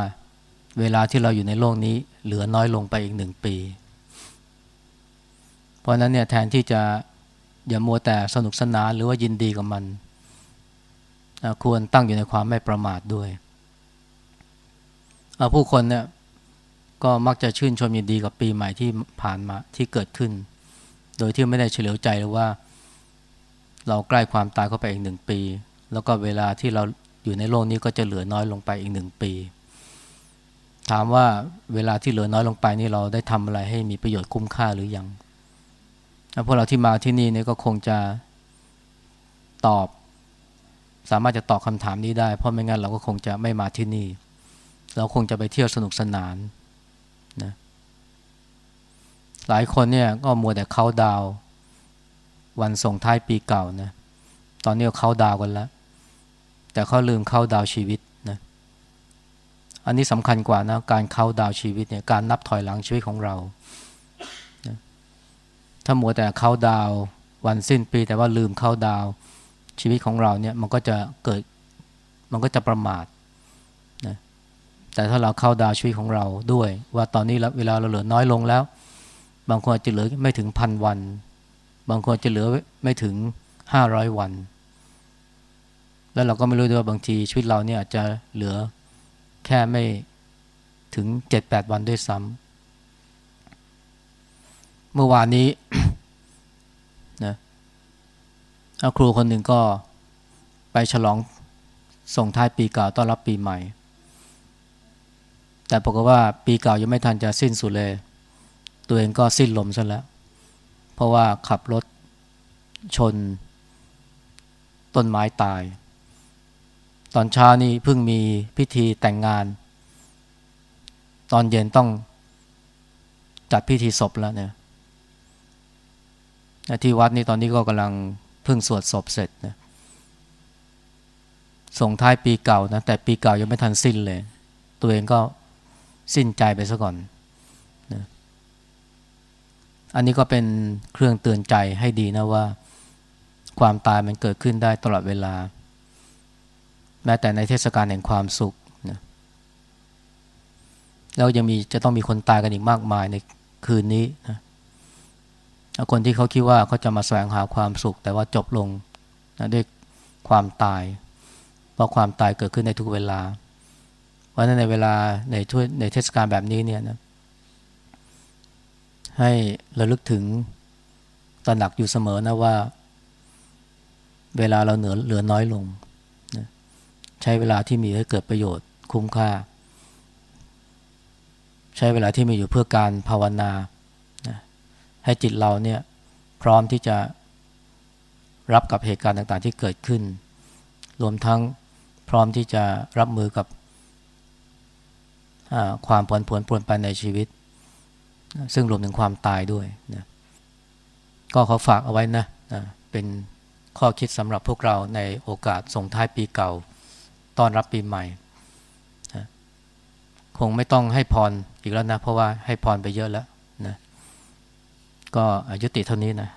เวลาที่เราอยู่ในโลกนี้ เหลือน้อยลงไปอีกหนึ่งปี เพราะนั้นเนี่ยแทนที่จะอย่ามัวแต่สนุกสนานหรือว่ายินดีกับมันควรตั้งอยู่ในความไม่ประมาทด้วย ผู้คนเนี่ยก็มักจะชื่นชมยินดีกับปีใหม่ที่ผ่านมาที่เกิดขึ้น โดยที่ไม่ได้เฉลียวใจเลยว่า เราใกล้ความตายเข้าไปอีกหนึ่งปี แล้วก็เวลาที่เราอยู่ในโลกนี้ก็จะเหลือน้อยลงไปอีกหนึ่งปี ถามว่าเวลาที่เหลือน้อยลงไปนี่เราได้ทำอะไรให้มีประโยชน์คุ้มค่าหรือยังพวกเราที่มาที่นี่นี่ก็คงจะตอบ สามารถจะตอบคำถามนี้ได้ เพราะไม่งั้นเราก็คงจะไม่มาที่นี่ เราคงจะไปเที่ยวสนุกสนาน หลายคนเนี่ยก็มัวแต่เข้าดาว วันส่งท้ายปีเก่านะตอนนี้เขาดาวกันแล้ว แต่เขาลืมเข้าดาวชีวิตนะอันนี้สำคัญกว่านะการเข้าดาวชีวิตเนี่ยการนับถอยหลังชีวิตของเรานะถ้ามัวแต่เข้าดาววันสิ้นปี แต่ว่าลืมเข้าดาวชีวิตของเราเนี่ยมันก็จะเกิดมันก็จะประมาทแต่ถ้าเราเข้าดาวชีวิตของเราด้วย ว่าตอนนี้เวลาเราเหลือน้อยลงแล้ว บางคนจะเหลือไม่ถึงพันวัน บางคนจะเหลือไม่ถึงห้าร้อยวัน แล้วเราก็ไม่รู้ด้วยว่าบางทีชีวิตเราเนี่ยอาจจะเหลือแค่ไม่ถึงเจ็ดแปดวันด้วยซ้ำเมื่อวานนี้นะครูคนหนึ่งก็ไปฉลองส่งท้ายปีเก่าต้อนรับปีใหม่ แต่ปรากฏว่าปีเก่ายังไม่ทันจะสิ้นสุดเลย ตัวเองก็สิ้นลมซะแล้ว เพราะว่าขับรถชน ต้นไม้ตาย ตอนเช้านี่เพิ่งมีพิธีแต่งงาน ตอนเย็นต้องจัดพิธีศพแล้วเนี่ยที่วัดนี่ตอนนี้ก็กำลังเพิ่งสวดศพเสร็จนะส่งท้ายปีเก่านะแต่ปีเก่ายังไม่ทันสิ้นเลย ตัวเองก็สิ้นใจไปซะก่อน อันนี้ก็เป็นเครื่องเตือนใจให้ดีนะว่า ความตายมันเกิดขึ้นได้ตลอดเวลา แม้แต่ในเทศกาลแห่งความสุขนะแล้วยังมีจะต้องมีคนตายกันอีกมากมายในคืนนี้นะคนที่เขาคิดว่าเขาจะมาแสวงหาความสุข แต่ว่าจบลงนะด้วยความตาย เพราะความตายเกิดขึ้นในทุกเวลา เพราะนั้นในเวลาในช่วยในเทศกาลแบบนี้เนี่ยนะ ให้ระลึกถึงตระหนักอยู่เสมอนะว่า เวลาเราเหนือเหลือน้อยลงนะใช้เวลาที่มีให้เกิดประโยชน์คุ้มค่า ใช้เวลาที่มีอยู่เพื่อการภาวนานะให้จิตเราเนี่ยพร้อมที่จะรับกับเหตุการณ์ต่างๆ ที่เกิดขึ้น รวมทั้งพร้อมที่จะรับมือกับความผลผลปนไปในชีวิต ซึ่งรวมถึงความตายด้วยนะก็ขอฝากเอาไว้นะเป็นข้อคิดสำหรับพวกเราในโอกาสส่งท้ายปีเก่าต้อนรับปีใหม่คงไม่ต้องให้พรอีกแล้วนะ เพราะว่าให้พรไปเยอะแล้วนะก็ยุติเท่านี้นะ